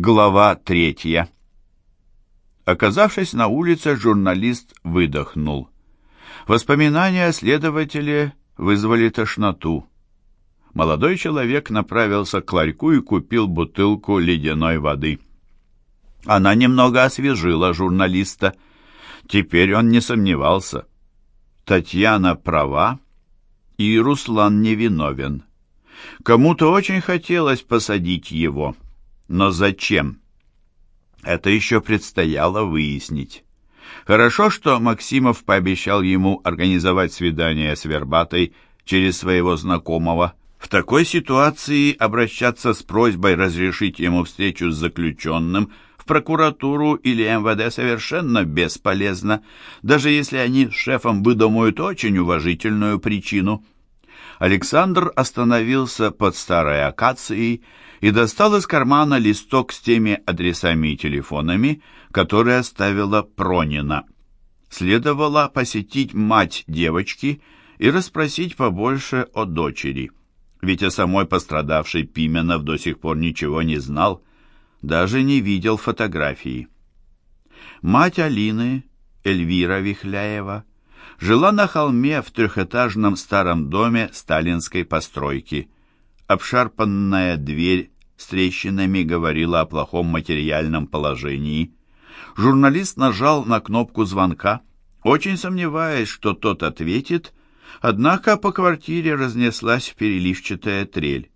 Глава третья. Оказавшись на улице, журналист выдохнул. Воспоминания о следователе вызвали тошноту. Молодой человек направился к ларьку и купил бутылку ледяной воды. Она немного освежила журналиста. Теперь он не сомневался. Татьяна права, и Руслан невиновен. Кому-то очень хотелось посадить его — но зачем? Это еще предстояло выяснить. Хорошо, что Максимов пообещал ему организовать свидание с Вербатой через своего знакомого. В такой ситуации обращаться с просьбой разрешить ему встречу с заключенным в прокуратуру или МВД совершенно бесполезно, даже если они с шефом выдумают очень уважительную причину. Александр остановился под старой акацией и достал из кармана листок с теми адресами и телефонами, которые оставила Пронина. Следовало посетить мать девочки и расспросить побольше о дочери, ведь о самой пострадавшей Пименов до сих пор ничего не знал, даже не видел фотографии. Мать Алины, Эльвира Вихляева, жила на холме в трехэтажном старом доме сталинской постройки – Обшарпанная дверь с трещинами говорила о плохом материальном положении. Журналист нажал на кнопку звонка, очень сомневаясь, что тот ответит, однако по квартире разнеслась переливчатая трель.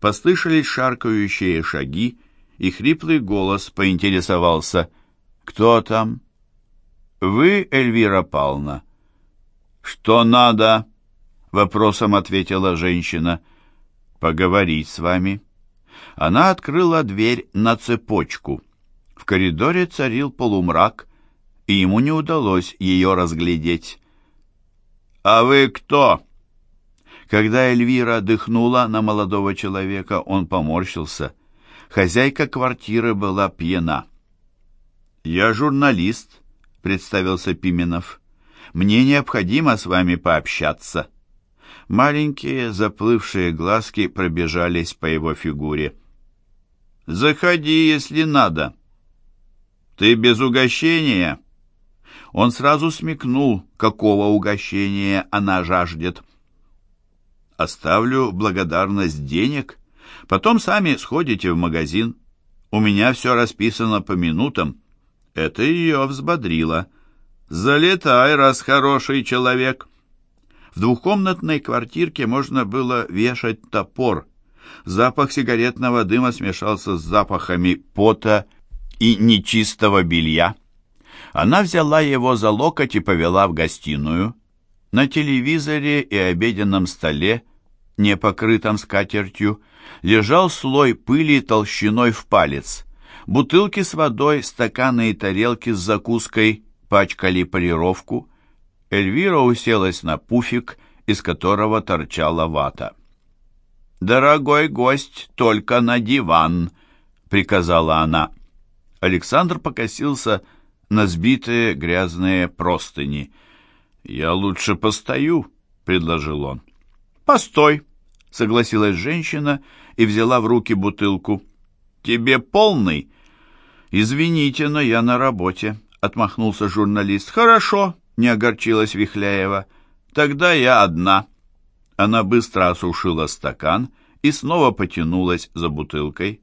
Послышались шаркающие шаги, и хриплый голос поинтересовался. «Кто там?» «Вы, Эльвира Павловна?» «Что надо?» — вопросом ответила женщина. Поговорить с вами». Она открыла дверь на цепочку. В коридоре царил полумрак, и ему не удалось ее разглядеть. «А вы кто?» Когда Эльвира дыхнула на молодого человека, он поморщился. Хозяйка квартиры была пьяна. «Я журналист», — представился Пименов. «Мне необходимо с вами пообщаться». Маленькие заплывшие глазки пробежались по его фигуре. «Заходи, если надо». «Ты без угощения?» Он сразу смекнул, какого угощения она жаждет. «Оставлю благодарность денег, потом сами сходите в магазин. У меня все расписано по минутам». Это ее взбодрило. «Залетай, раз хороший человек». В двухкомнатной квартирке можно было вешать топор. Запах сигаретного дыма смешался с запахами пота и нечистого белья. Она взяла его за локоть и повела в гостиную. На телевизоре и обеденном столе, не покрытом скатертью, лежал слой пыли толщиной в палец. Бутылки с водой, стаканы и тарелки с закуской пачкали полировку. Эльвира уселась на пуфик, из которого торчала вата. «Дорогой гость, только на диван», — приказала она. Александр покосился на сбитые грязные простыни. «Я лучше постою», — предложил он. «Постой», — согласилась женщина и взяла в руки бутылку. «Тебе полный?» «Извините, но я на работе», — отмахнулся журналист. «Хорошо», не огорчилась Вихляева. «Тогда я одна». Она быстро осушила стакан и снова потянулась за бутылкой.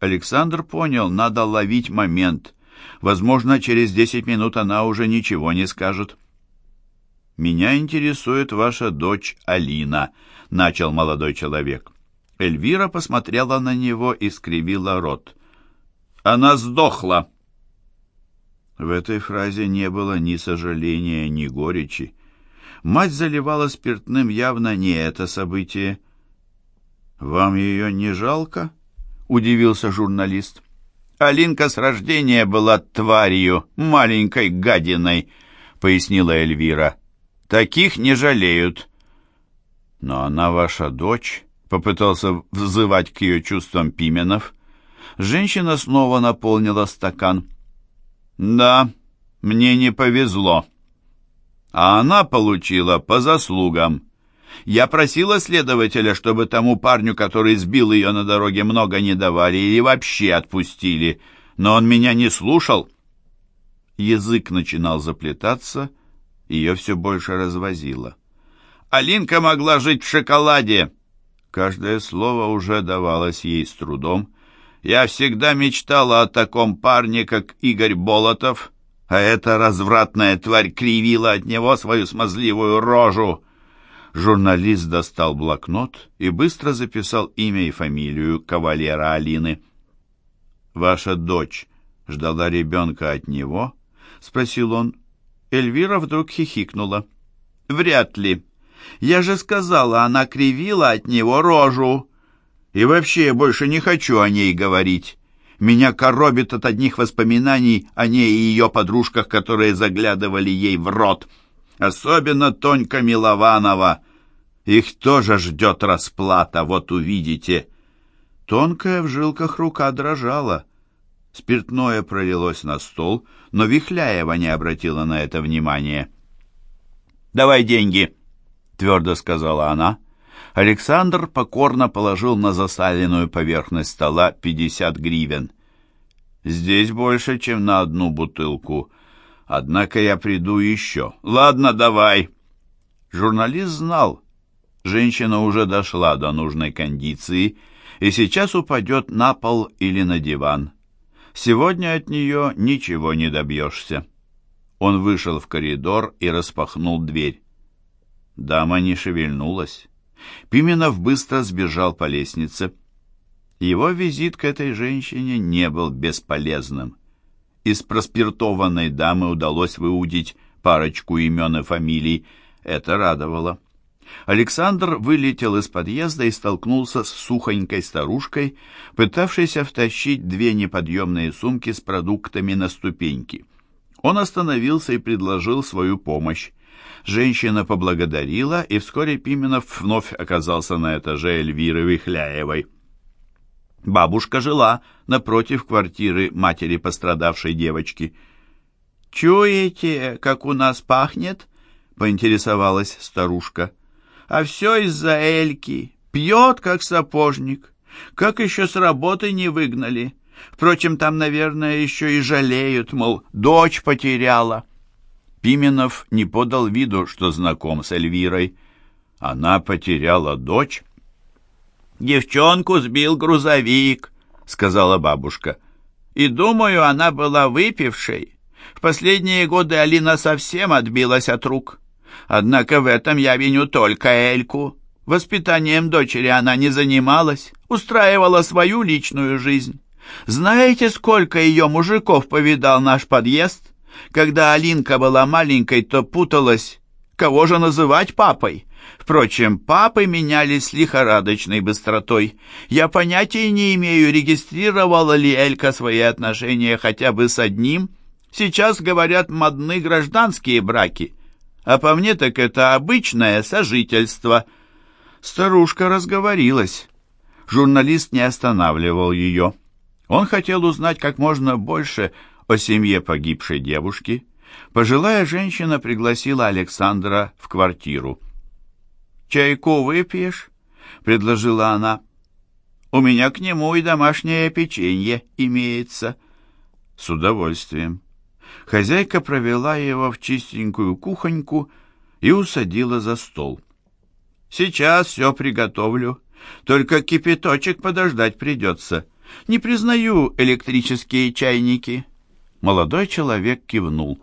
Александр понял, надо ловить момент. Возможно, через десять минут она уже ничего не скажет. «Меня интересует ваша дочь Алина», — начал молодой человек. Эльвира посмотрела на него и скривила рот. «Она сдохла», в этой фразе не было ни сожаления, ни горечи. Мать заливала спиртным явно не это событие. «Вам ее не жалко?» — удивился журналист. «Алинка с рождения была тварью, маленькой гадиной», — пояснила Эльвира. «Таких не жалеют». «Но она ваша дочь», — попытался взывать к ее чувствам Пименов. Женщина снова наполнила стакан. Да, мне не повезло. А она получила по заслугам. Я просила следователя, чтобы тому парню, который сбил ее на дороге, много не давали или вообще отпустили, но он меня не слушал. Язык начинал заплетаться, ее все больше развозило. «Алинка могла жить в шоколаде!» Каждое слово уже давалось ей с трудом. «Я всегда мечтала о таком парне, как Игорь Болотов, а эта развратная тварь кривила от него свою смазливую рожу!» Журналист достал блокнот и быстро записал имя и фамилию кавалера Алины. «Ваша дочь ждала ребенка от него?» — спросил он. Эльвира вдруг хихикнула. «Вряд ли. Я же сказала, она кривила от него рожу. И вообще я больше не хочу о ней говорить. Меня коробит от одних воспоминаний о ней и ее подружках, которые заглядывали ей в рот». Особенно Тонька Милованова. Их тоже ждет расплата, вот увидите. Тонкая в жилках рука дрожала. Спиртное пролилось на стол, но Вихляева не обратила на это внимания. «Давай деньги», — твердо сказала она. Александр покорно положил на засаленную поверхность стола пятьдесят гривен. «Здесь больше, чем на одну бутылку», Однако я приду еще. Ладно, давай. Журналист знал. Женщина уже дошла до нужной кондиции и сейчас упадет на пол или на диван. Сегодня от нее ничего не добьешься. Он вышел в коридор и распахнул дверь. Дама не шевельнулась. Пименов быстро сбежал по лестнице. Его визит к этой женщине не был бесполезным из проспиртованной дамы удалось выудить парочку имен и фамилий. Это радовало. Александр вылетел из подъезда и столкнулся с сухонькой старушкой, пытавшейся втащить две неподъемные сумки с продуктами на ступеньки. Он остановился и предложил свою помощь. Женщина поблагодарила, и вскоре Пименов вновь оказался на этаже Эльвиры Вихляевой. Бабушка жила напротив квартиры матери пострадавшей девочки. «Чуете, как у нас пахнет?» — поинтересовалась старушка. «А все из-за Эльки. Пьет, как сапожник. Как еще с работы не выгнали? Впрочем, там, наверное, еще и жалеют, мол, дочь потеряла». Пименов не подал виду, что знаком с Эльвирой. Она потеряла дочь. «Девчонку сбил грузовик», — сказала бабушка. «И думаю, она была выпившей. В последние годы Алина совсем отбилась от рук. Однако в этом я виню только Эльку. Воспитанием дочери она не занималась, устраивала свою личную жизнь. Знаете, сколько ее мужиков повидал наш подъезд? Когда Алинка была маленькой, то путалась, кого же называть папой. Впрочем, папы менялись с лихорадочной быстротой. Я понятия не имею, регистрировала ли Элька свои отношения хотя бы с одним. Сейчас, говорят, модны гражданские браки. А по мне так это обычное сожительство. Старушка разговорилась. Журналист не останавливал ее. Он хотел узнать как можно больше о семье погибшей девушки. Пожилая женщина пригласила Александра в квартиру. «Чайку выпьешь?» — предложила она. «У меня к нему и домашнее печенье имеется». «С удовольствием». Хозяйка провела его в чистенькую кухоньку и усадила за стол. «Сейчас все приготовлю. Только кипяточек подождать придется. Не признаю электрические чайники». Молодой человек кивнул.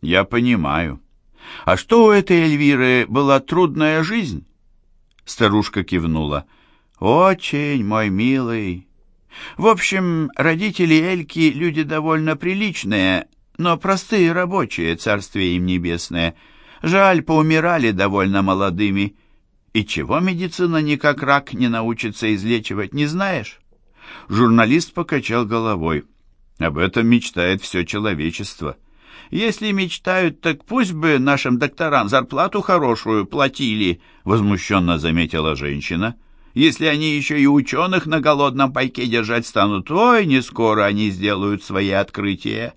«Я понимаю». «А что у этой Эльвиры была трудная жизнь?» Старушка кивнула. «Очень, мой милый. В общем, родители Эльки люди довольно приличные, но простые рабочие, царствие им небесное. Жаль, поумирали довольно молодыми. И чего медицина никак рак не научится излечивать, не знаешь?» Журналист покачал головой. «Об этом мечтает все человечество». Если мечтают, так пусть бы нашим докторам зарплату хорошую платили, возмущенно заметила женщина. Если они еще и ученых на голодном пайке держать станут, ой, не скоро они сделают свои открытия.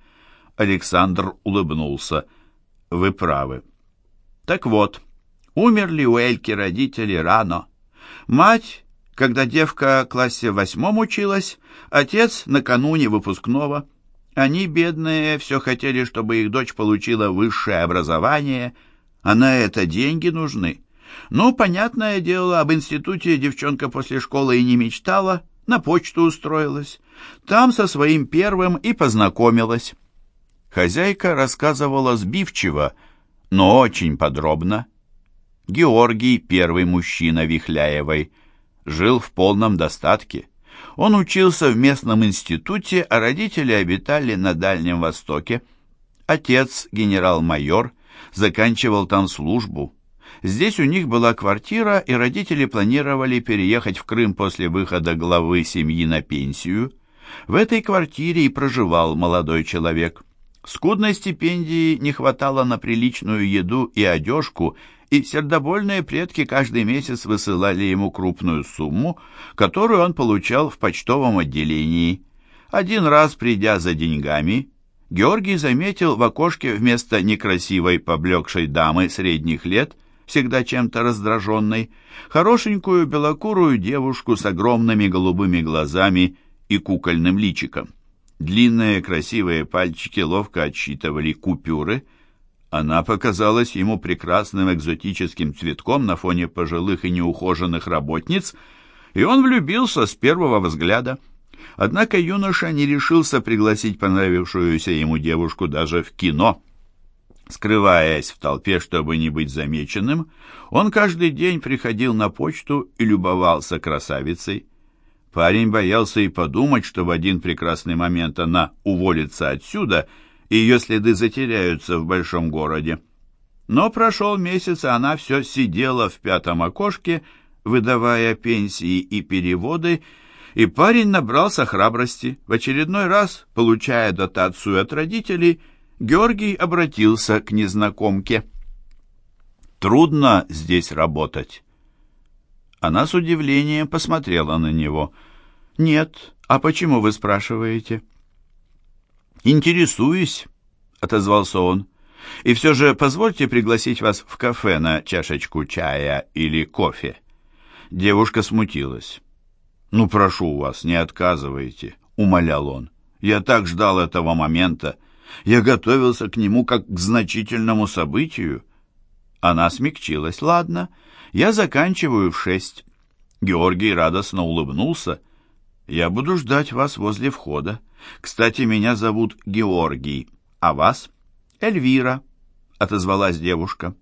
Александр улыбнулся. Вы правы. Так вот, Умерли у Эльки родители рано. Мать, когда девка в классе восьмом училась, отец накануне выпускного. Они, бедные, все хотели, чтобы их дочь получила высшее образование, а на это деньги нужны. Ну, понятное дело, об институте девчонка после школы и не мечтала, на почту устроилась. Там со своим первым и познакомилась. Хозяйка рассказывала сбивчиво, но очень подробно. Георгий, первый мужчина Вихляевой, жил в полном достатке. Он учился в местном институте, а родители обитали на Дальнем Востоке. Отец, генерал-майор, заканчивал там службу. Здесь у них была квартира, и родители планировали переехать в Крым после выхода главы семьи на пенсию. В этой квартире и проживал молодой человек. Скудной стипендии не хватало на приличную еду и одежку, и сердобольные предки каждый месяц высылали ему крупную сумму, которую он получал в почтовом отделении. Один раз, придя за деньгами, Георгий заметил в окошке вместо некрасивой поблекшей дамы средних лет, всегда чем-то раздраженной, хорошенькую белокурую девушку с огромными голубыми глазами и кукольным личиком. Длинные красивые пальчики ловко отсчитывали купюры. Она показалась ему прекрасным экзотическим цветком на фоне пожилых и неухоженных работниц, и он влюбился с первого взгляда. Однако юноша не решился пригласить понравившуюся ему девушку даже в кино. Скрываясь в толпе, чтобы не быть замеченным, он каждый день приходил на почту и любовался красавицей. Парень боялся и подумать, что в один прекрасный момент она уволится отсюда, и ее следы затеряются в большом городе. Но прошел месяц, и она все сидела в пятом окошке, выдавая пенсии и переводы, и парень набрался храбрости. В очередной раз, получая дотацию от родителей, Георгий обратился к незнакомке. «Трудно здесь работать». Она с удивлением посмотрела на него. «Нет. А почему вы спрашиваете?» «Интересуюсь», — отозвался он. «И все же позвольте пригласить вас в кафе на чашечку чая или кофе». Девушка смутилась. «Ну, прошу вас, не отказывайте», — умолял он. «Я так ждал этого момента. Я готовился к нему как к значительному событию». Она смягчилась. «Ладно, я заканчиваю в шесть». Георгий радостно улыбнулся. «Я буду ждать вас возле входа. Кстати, меня зовут Георгий. А вас?» «Эльвира», — отозвалась девушка.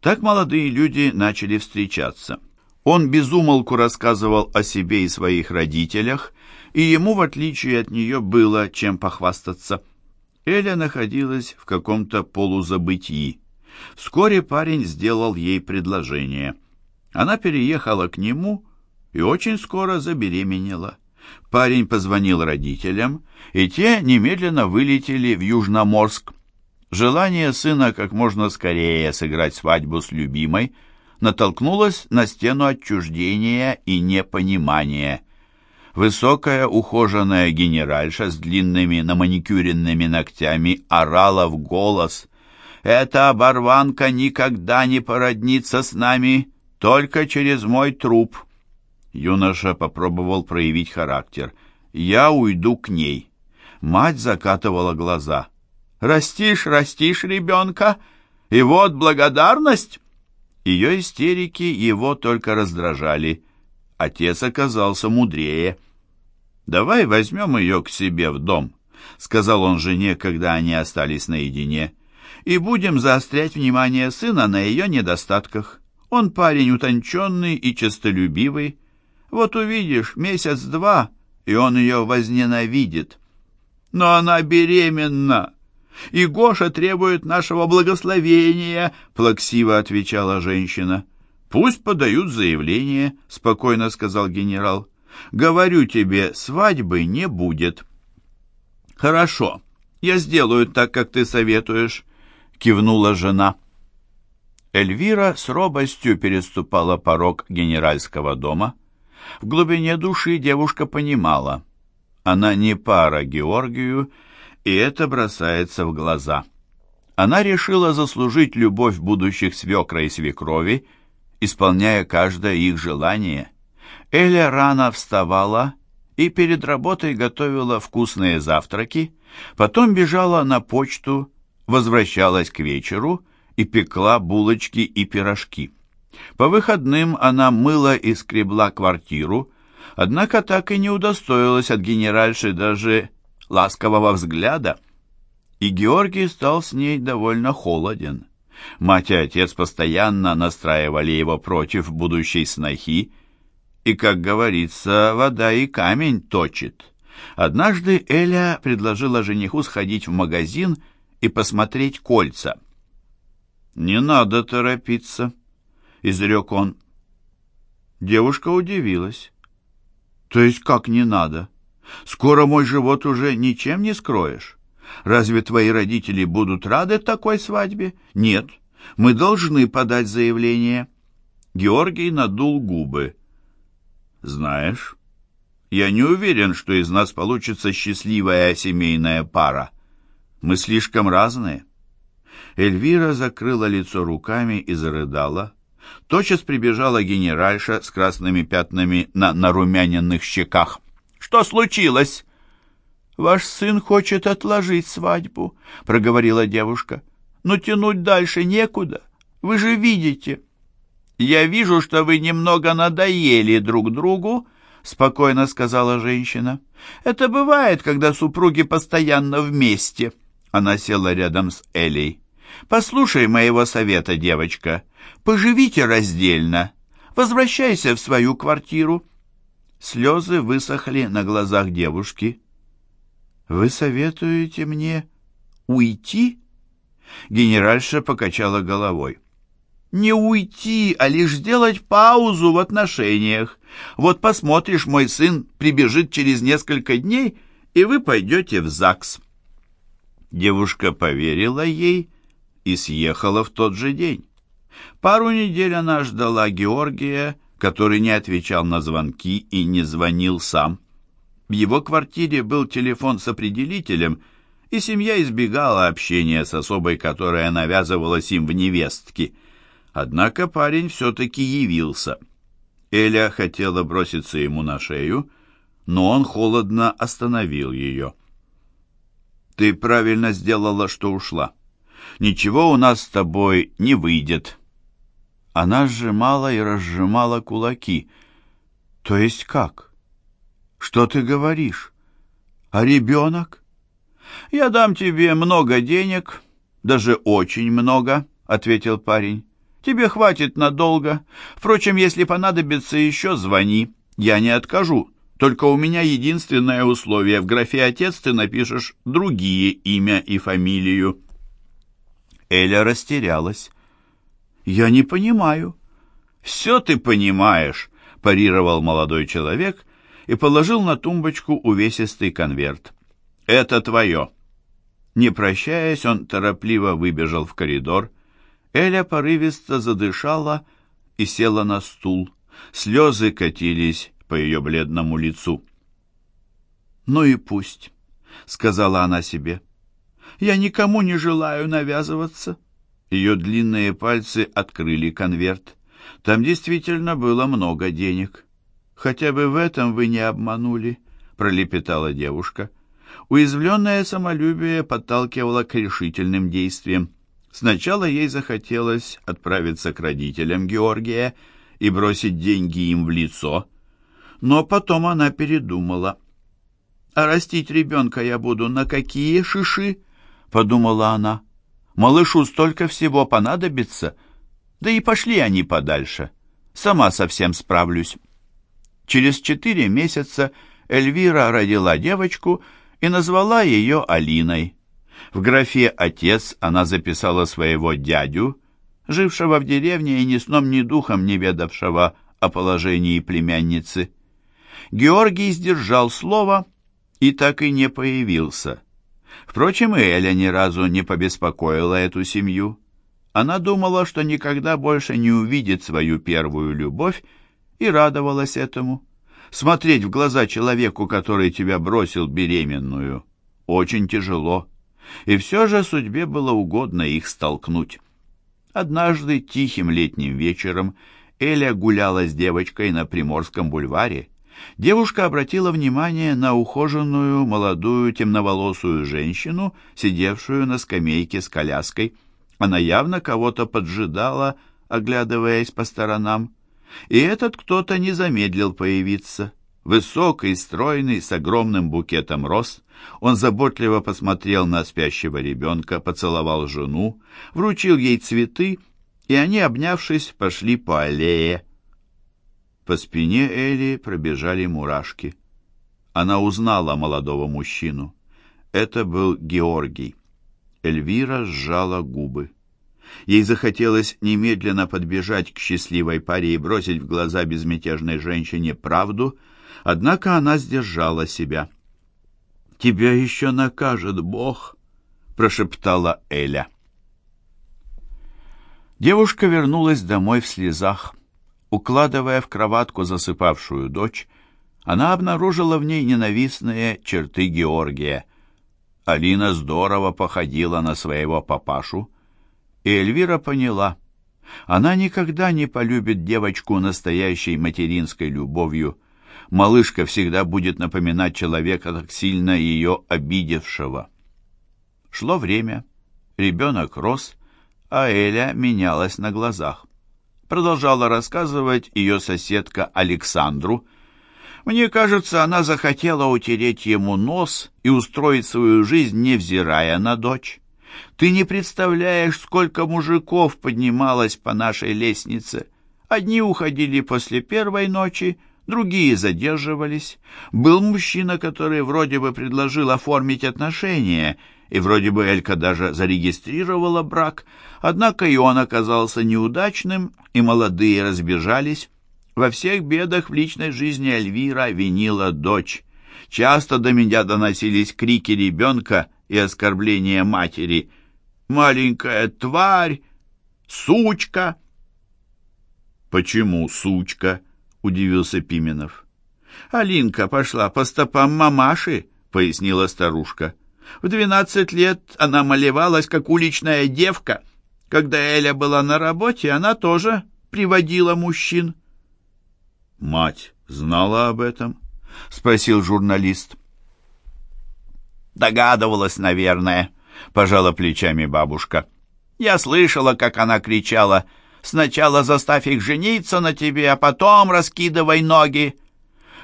Так молодые люди начали встречаться. Он безумолку рассказывал о себе и своих родителях, и ему, в отличие от нее, было чем похвастаться. Эля находилась в каком-то полузабытии. Вскоре парень сделал ей предложение. Она переехала к нему и очень скоро забеременела. Парень позвонил родителям, и те немедленно вылетели в Южноморск. Желание сына как можно скорее сыграть свадьбу с любимой – натолкнулась на стену отчуждения и непонимания. Высокая ухоженная генеральша с длинными наманикюренными ногтями орала в голос. «Эта оборванка никогда не породнится с нами, только через мой труп». Юноша попробовал проявить характер. «Я уйду к ней». Мать закатывала глаза. «Растишь, растишь ребенка, и вот благодарность!» Ее истерики его только раздражали. Отец оказался мудрее. «Давай возьмем ее к себе в дом», — сказал он жене, когда они остались наедине, «и будем заострять внимание сына на ее недостатках. Он парень утонченный и честолюбивый. Вот увидишь, месяц-два, и он ее возненавидит. Но она беременна!» и Гоша требует нашего благословения», — плаксиво отвечала женщина. «Пусть подают заявление», — спокойно сказал генерал. «Говорю тебе, свадьбы не будет». «Хорошо, я сделаю так, как ты советуешь», — кивнула жена. Эльвира с робостью переступала порог генеральского дома. В глубине души девушка понимала, она не пара Георгию, и это бросается в глаза. Она решила заслужить любовь будущих свекра и свекрови, исполняя каждое их желание. Эля рано вставала и перед работой готовила вкусные завтраки, потом бежала на почту, возвращалась к вечеру и пекла булочки и пирожки. По выходным она мыла и скребла квартиру, однако так и не удостоилась от генеральши даже ласкового взгляда. И Георгий стал с ней довольно холоден. Мать и отец постоянно настраивали его против будущей снохи, и, как говорится, вода и камень точит. Однажды Эля предложила жениху сходить в магазин и посмотреть кольца. «Не надо торопиться», — изрек он. Девушка удивилась. «То есть как не надо? Скоро мой живот уже ничем не скроешь. Разве твои родители будут рады такой свадьбе? Нет, мы должны подать заявление». Георгий надул губы. «Знаешь, я не уверен, что из нас получится счастливая семейная пара. Мы слишком разные». Эльвира закрыла лицо руками и зарыдала. Тотчас прибежала генеральша с красными пятнами на нарумяненных щеках. «Что случилось?» «Ваш сын хочет отложить свадьбу», — проговорила девушка. «Но тянуть дальше некуда. Вы же видите». «Я вижу, что вы немного надоели друг другу», — спокойно сказала женщина. «Это бывает, когда супруги постоянно вместе». Она села рядом с Элей. «Послушай моего совета, девочка. Поживите раздельно. Возвращайся в свою квартиру». Слезы высохли на глазах девушки. «Вы советуете мне уйти?» Генеральша покачала головой не уйти, а лишь сделать паузу в отношениях. Вот посмотришь, мой сын прибежит через несколько дней, и вы пойдете в ЗАГС». Девушка поверила ей и съехала в тот же день. Пару недель она ждала Георгия, который не отвечал на звонки и не звонил сам. В его квартире был телефон с определителем, и семья избегала общения с особой, которая навязывалась им в невестке – Однако парень все-таки явился. Эля хотела броситься ему на шею, но он холодно остановил ее. «Ты правильно сделала, что ушла. Ничего у нас с тобой не выйдет». Она сжимала и разжимала кулаки. «То есть как? Что ты говоришь? А ребенок?» «Я дам тебе много денег, даже очень много», — ответил парень. Тебе хватит надолго. Впрочем, если понадобится еще, звони. Я не откажу. Только у меня единственное условие. В графе «Отец» ты напишешь другие имя и фамилию». Эля растерялась. «Я не понимаю». «Все ты понимаешь», — парировал молодой человек и положил на тумбочку увесистый конверт. «Это твое». Не прощаясь, он торопливо выбежал в коридор, Эля порывисто задышала и села на стул. Слезы катились по ее бледному лицу. «Ну и пусть», — сказала она себе. «Я никому не желаю навязываться». Ее длинные пальцы открыли конверт. Там действительно было много денег. «Хотя бы в этом вы не обманули», — пролепетала девушка. Уязвленное самолюбие подталкивало к решительным действиям. Сначала ей захотелось отправиться к родителям Георгия и бросить деньги им в лицо, но потом она передумала. «А растить ребенка я буду на какие шиши?» — подумала она. «Малышу столько всего понадобится. Да и пошли они подальше. Сама совсем справлюсь». Через четыре месяца Эльвира родила девочку и назвала ее Алиной. В графе «Отец» она записала своего дядю, жившего в деревне и ни сном, ни духом не ведавшего о положении племянницы. Георгий сдержал слово и так и не появился. Впрочем, и Эля ни разу не побеспокоила эту семью. Она думала, что никогда больше не увидит свою первую любовь, и радовалась этому. Смотреть в глаза человеку, который тебя бросил беременную, очень тяжело. И все же судьбе было угодно их столкнуть. Однажды тихим летним вечером Эля гуляла с девочкой на Приморском бульваре. Девушка обратила внимание на ухоженную, молодую, темноволосую женщину, сидевшую на скамейке с коляской. Она явно кого-то поджидала, оглядываясь по сторонам. И этот кто-то не замедлил появиться. Высокий, стройный, с огромным букетом роз, он заботливо посмотрел на спящего ребенка, поцеловал жену, вручил ей цветы, и они, обнявшись, пошли по аллее. По спине Эли пробежали мурашки. Она узнала молодого мужчину. Это был Георгий. Эльвира сжала губы. Ей захотелось немедленно подбежать к счастливой паре и бросить в глаза безмятежной женщине правду — Однако она сдержала себя. «Тебя еще накажет Бог», — прошептала Эля. Девушка вернулась домой в слезах. Укладывая в кроватку засыпавшую дочь, она обнаружила в ней ненавистные черты Георгия. Алина здорово походила на своего папашу, и Эльвира поняла, она никогда не полюбит девочку настоящей материнской любовью, малышка всегда будет напоминать человека, так сильно ее обидевшего. Шло время, ребенок рос, а Эля менялась на глазах. Продолжала рассказывать ее соседка Александру. Мне кажется, она захотела утереть ему нос и устроить свою жизнь, невзирая на дочь. Ты не представляешь, сколько мужиков поднималось по нашей лестнице. Одни уходили после первой ночи, другие задерживались. Был мужчина, который вроде бы предложил оформить отношения, и вроде бы Элька даже зарегистрировала брак, однако и он оказался неудачным, и молодые разбежались. Во всех бедах в личной жизни Эльвира винила дочь. Часто до меня доносились крики ребенка и оскорбления матери. «Маленькая тварь! Сучка!» «Почему сучка?» — удивился Пименов. «Алинка пошла по стопам мамаши», — пояснила старушка. «В двенадцать лет она малевалась, как уличная девка. Когда Эля была на работе, она тоже приводила мужчин». «Мать знала об этом?» — спросил журналист. «Догадывалась, наверное», — пожала плечами бабушка. «Я слышала, как она кричала — Сначала заставь их жениться на тебе, а потом раскидывай ноги».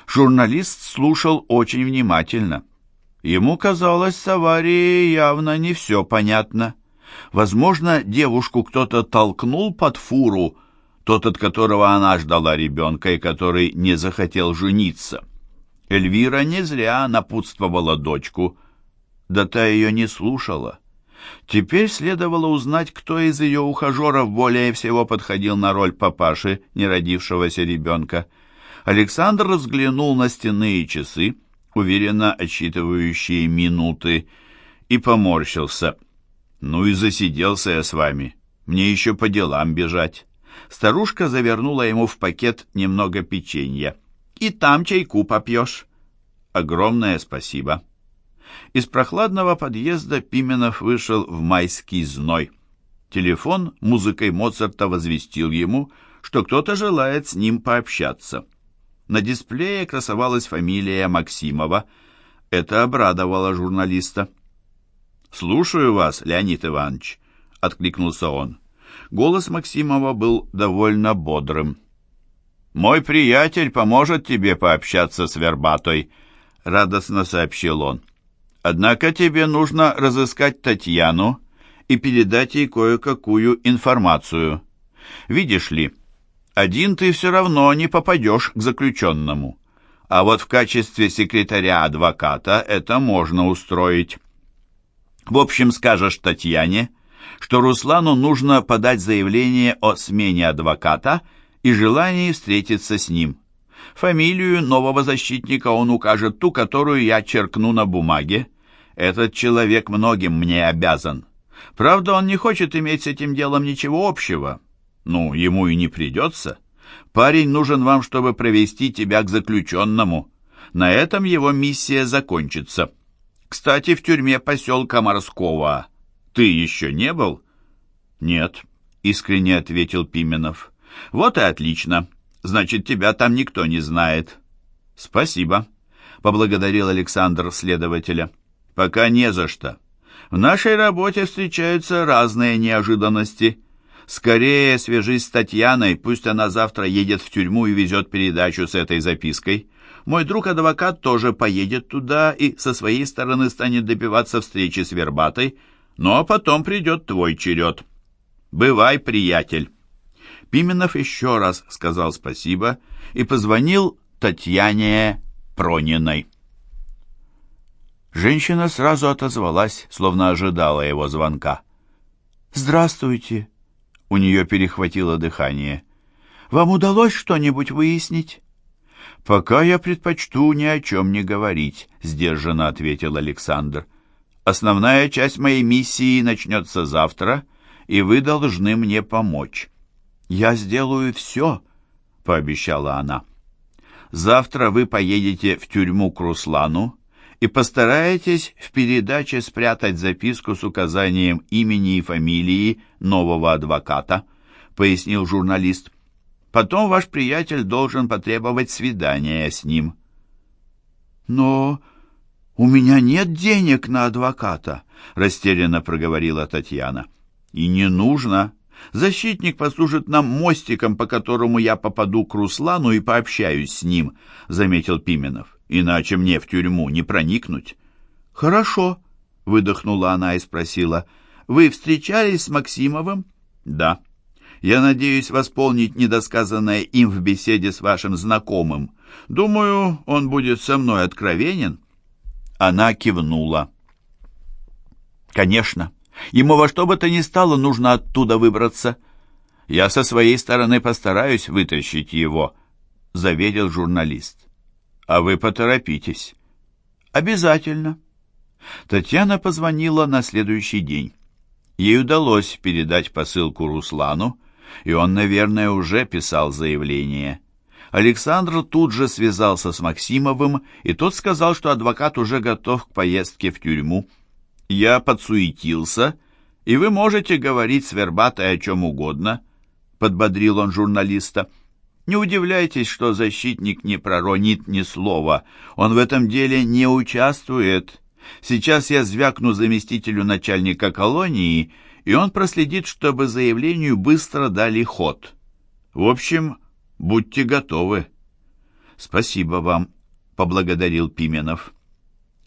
Журналист слушал очень внимательно. Ему казалось, с аварией явно не все понятно. Возможно, девушку кто-то толкнул под фуру, тот, от которого она ждала ребенка и который не захотел жениться. Эльвира не зря напутствовала дочку, да та ее не слушала. Теперь следовало узнать, кто из ее ухажеров более всего подходил на роль папаши, неродившегося ребенка. Александр взглянул на стенные часы, уверенно отсчитывающие минуты, и поморщился. «Ну и засиделся я с вами. Мне еще по делам бежать». Старушка завернула ему в пакет немного печенья. «И там чайку попьешь». «Огромное спасибо». Из прохладного подъезда Пименов вышел в майский зной. Телефон музыкой Моцарта возвестил ему, что кто-то желает с ним пообщаться. На дисплее красовалась фамилия Максимова. Это обрадовало журналиста. «Слушаю вас, Леонид Иванович», — откликнулся он. Голос Максимова был довольно бодрым. «Мой приятель поможет тебе пообщаться с Вербатой», — радостно сообщил он. Однако тебе нужно разыскать Татьяну и передать ей кое-какую информацию. Видишь ли, один ты все равно не попадешь к заключенному, а вот в качестве секретаря-адвоката это можно устроить. В общем, скажешь Татьяне, что Руслану нужно подать заявление о смене адвоката и желании встретиться с ним. Фамилию нового защитника он укажет ту, которую я черкну на бумаге, этот человек многим мне обязан. Правда, он не хочет иметь с этим делом ничего общего. Ну, ему и не придется. Парень нужен вам, чтобы провести тебя к заключенному. На этом его миссия закончится. Кстати, в тюрьме поселка Морского ты еще не был? Нет, искренне ответил Пименов. Вот и отлично. Значит, тебя там никто не знает. Спасибо, поблагодарил Александр следователя. Пока не за что. В нашей работе встречаются разные неожиданности. Скорее свяжись с Татьяной, пусть она завтра едет в тюрьму и везет передачу с этой запиской. Мой друг-адвокат тоже поедет туда и со своей стороны станет добиваться встречи с Вербатой, но потом придет твой черед. Бывай, приятель. Пименов еще раз сказал спасибо и позвонил Татьяне Прониной. Женщина сразу отозвалась, словно ожидала его звонка. «Здравствуйте!» У нее перехватило дыхание. «Вам удалось что-нибудь выяснить?» «Пока я предпочту ни о чем не говорить», — сдержанно ответил Александр. «Основная часть моей миссии начнется завтра, и вы должны мне помочь». «Я сделаю все», — пообещала она. «Завтра вы поедете в тюрьму к Руслану и постараетесь в передаче спрятать записку с указанием имени и фамилии нового адвоката», — пояснил журналист. Потом ваш приятель должен потребовать свидания с ним. Но у меня нет денег на адвоката, растерянно проговорила Татьяна. И не нужно. Защитник послужит нам мостиком, по которому я попаду к Руслану и пообщаюсь с ним, заметил Пименов. Иначе мне в тюрьму не проникнуть. Хорошо, выдохнула она и спросила. Вы встречались с Максимовым? Да. Я надеюсь восполнить недосказанное им в беседе с вашим знакомым. Думаю, он будет со мной откровенен». Она кивнула. «Конечно. Ему во что бы то ни стало нужно оттуда выбраться. Я со своей стороны постараюсь вытащить его», — заверил журналист. «А вы поторопитесь». «Обязательно». Татьяна позвонила на следующий день. Ей удалось передать посылку Руслану, и он, наверное, уже писал заявление. Александр тут же связался с Максимовым, и тот сказал, что адвокат уже готов к поездке в тюрьму. «Я подсуетился, и вы можете говорить с Вербатой о чем угодно», — подбодрил он журналиста. «Не удивляйтесь, что защитник не проронит ни слова. Он в этом деле не участвует. Сейчас я звякну заместителю начальника колонии, и он проследит, чтобы заявлению быстро дали ход. В общем, будьте готовы. Спасибо вам, поблагодарил Пименов.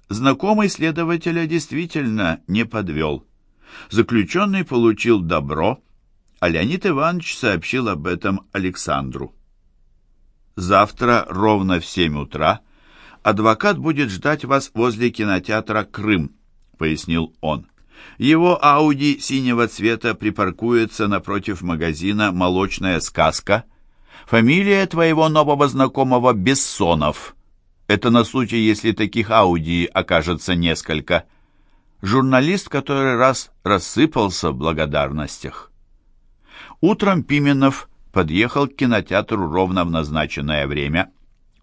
Знакомый следователя действительно не подвел. Заключенный получил добро, а Леонид Иванович сообщил об этом Александру. Завтра ровно в семь утра адвокат будет ждать вас возле кинотеатра «Крым», — пояснил он. Его Ауди синего цвета припаркуется напротив магазина «Молочная сказка». Фамилия твоего нового знакомого Бессонов. Это на случай, если таких Ауди окажется несколько. Журналист который раз рассыпался в благодарностях. Утром Пименов подъехал к кинотеатру ровно в назначенное время.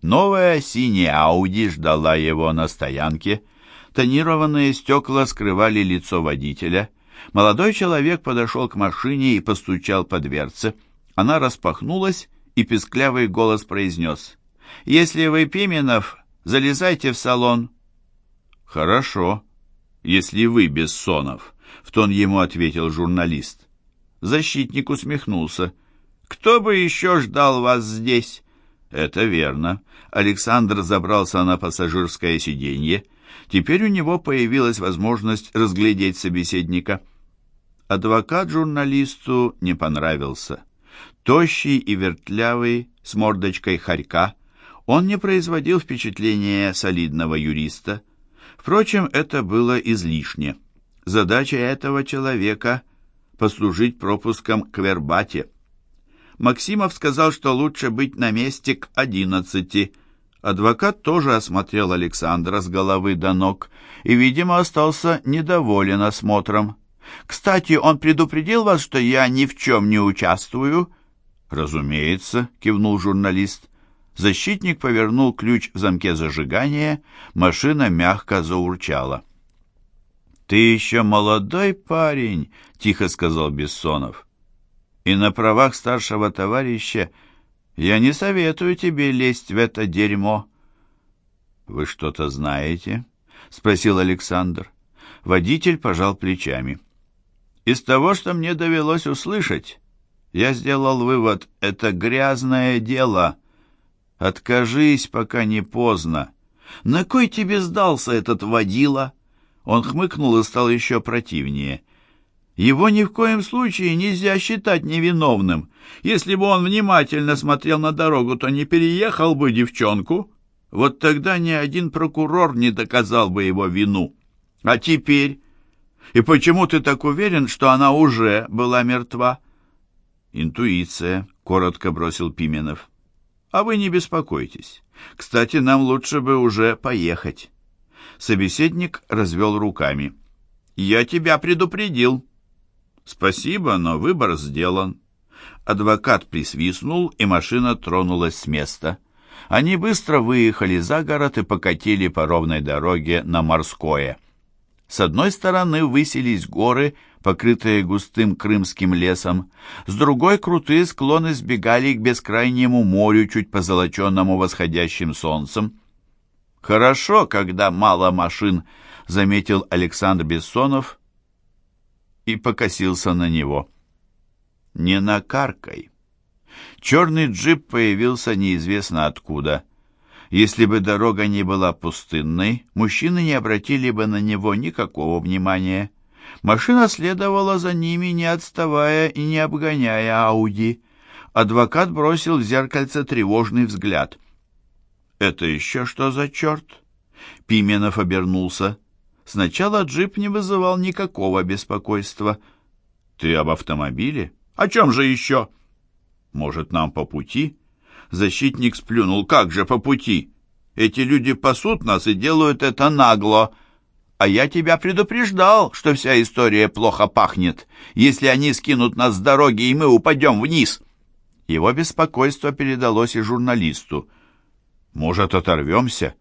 Новая синяя Ауди ждала его на стоянке – Тонированные стекла скрывали лицо водителя. Молодой человек подошел к машине и постучал по дверце. Она распахнулась, и песклявый голос произнес. «Если вы Пименов, залезайте в салон». «Хорошо, если вы Бессонов», — в тон ему ответил журналист. Защитник усмехнулся. «Кто бы еще ждал вас здесь?» «Это верно». Александр забрался на пассажирское сиденье. Теперь у него появилась возможность разглядеть собеседника. Адвокат журналисту не понравился. Тощий и вертлявый, с мордочкой хорька, он не производил впечатления солидного юриста. Впрочем, это было излишне. Задача этого человека — послужить пропуском к вербате. Максимов сказал, что лучше быть на месте к одиннадцати — Адвокат тоже осмотрел Александра с головы до ног и, видимо, остался недоволен осмотром. «Кстати, он предупредил вас, что я ни в чем не участвую?» «Разумеется», — кивнул журналист. Защитник повернул ключ в замке зажигания, машина мягко заурчала. «Ты еще молодой парень», — тихо сказал Бессонов. «И на правах старшего товарища я не советую тебе лезть в это дерьмо». «Вы что-то знаете?» — спросил Александр. Водитель пожал плечами. «Из того, что мне довелось услышать, я сделал вывод — это грязное дело. Откажись, пока не поздно. На кой тебе сдался этот водила?» Он хмыкнул и стал еще противнее. Его ни в коем случае нельзя считать невиновным. Если бы он внимательно смотрел на дорогу, то не переехал бы девчонку. Вот тогда ни один прокурор не доказал бы его вину. А теперь? И почему ты так уверен, что она уже была мертва? Интуиция, коротко бросил Пименов. А вы не беспокойтесь. Кстати, нам лучше бы уже поехать. Собеседник развел руками. «Я тебя предупредил». «Спасибо, но выбор сделан». Адвокат присвистнул, и машина тронулась с места. Они быстро выехали за город и покатили по ровной дороге на Морское. С одной стороны высились горы, покрытые густым крымским лесом, с другой крутые склоны сбегали к бескрайнему морю, чуть позолоченному восходящим солнцем. «Хорошо, когда мало машин», — заметил Александр Бессонов и покосился на него. «Не накаркай». Черный джип появился неизвестно откуда. Если бы дорога не была пустынной, мужчины не обратили бы на него никакого внимания. Машина следовала за ними, не отставая и не обгоняя Ауди. Адвокат бросил в зеркальце тревожный взгляд — «Это еще что за черт?» Пименов обернулся. Сначала джип не вызывал никакого беспокойства. «Ты об автомобиле? О чем же еще?» «Может, нам по пути?» Защитник сплюнул. «Как же по пути? Эти люди пасут нас и делают это нагло. А я тебя предупреждал, что вся история плохо пахнет, если они скинут нас с дороги, и мы упадем вниз». Его беспокойство передалось и журналисту. Может, оторвемся?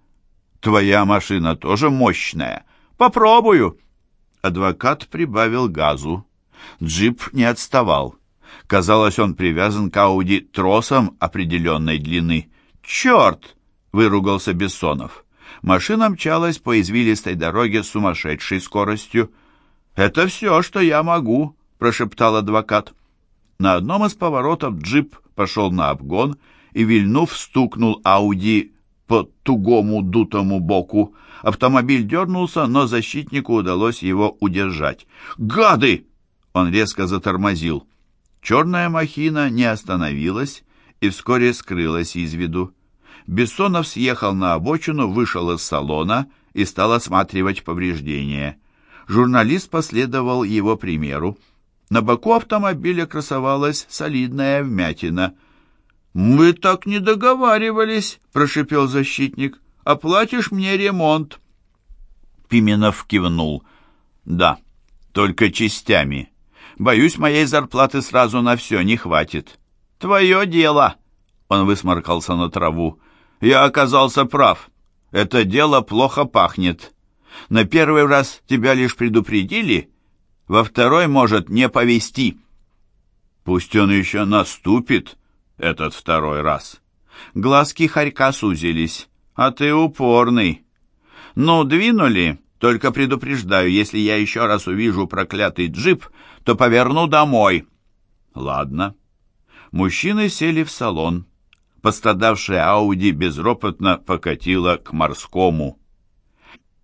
Твоя машина тоже мощная. Попробую. Адвокат прибавил газу. Джип не отставал. Казалось, он привязан к Ауди тросом определенной длины. «Черт!» — выругался Бессонов. Машина мчалась по извилистой дороге с сумасшедшей скоростью. «Это все, что я могу», — прошептал адвокат. На одном из поворотов джип пошел на обгон и, вильнув, стукнул Ауди по тугому дутому боку. Автомобиль дернулся, но защитнику удалось его удержать. «Гады!» Он резко затормозил. Черная махина не остановилась и вскоре скрылась из виду. Бессонов съехал на обочину, вышел из салона и стал осматривать повреждения. Журналист последовал его примеру. На боку автомобиля красовалась солидная вмятина — «Мы так не договаривались», — прошипел защитник. «Оплатишь мне ремонт». Пименов кивнул. «Да, только частями. Боюсь, моей зарплаты сразу на все не хватит». «Твое дело!» — он высморкался на траву. «Я оказался прав. Это дело плохо пахнет. На первый раз тебя лишь предупредили, во второй может не повести». «Пусть он еще наступит», этот второй раз. Глазки хорька сузились. А ты упорный. Ну, двинули. Только предупреждаю, если я еще раз увижу проклятый джип, то поверну домой. Ладно. Мужчины сели в салон. Пострадавшая Ауди безропотно покатила к морскому.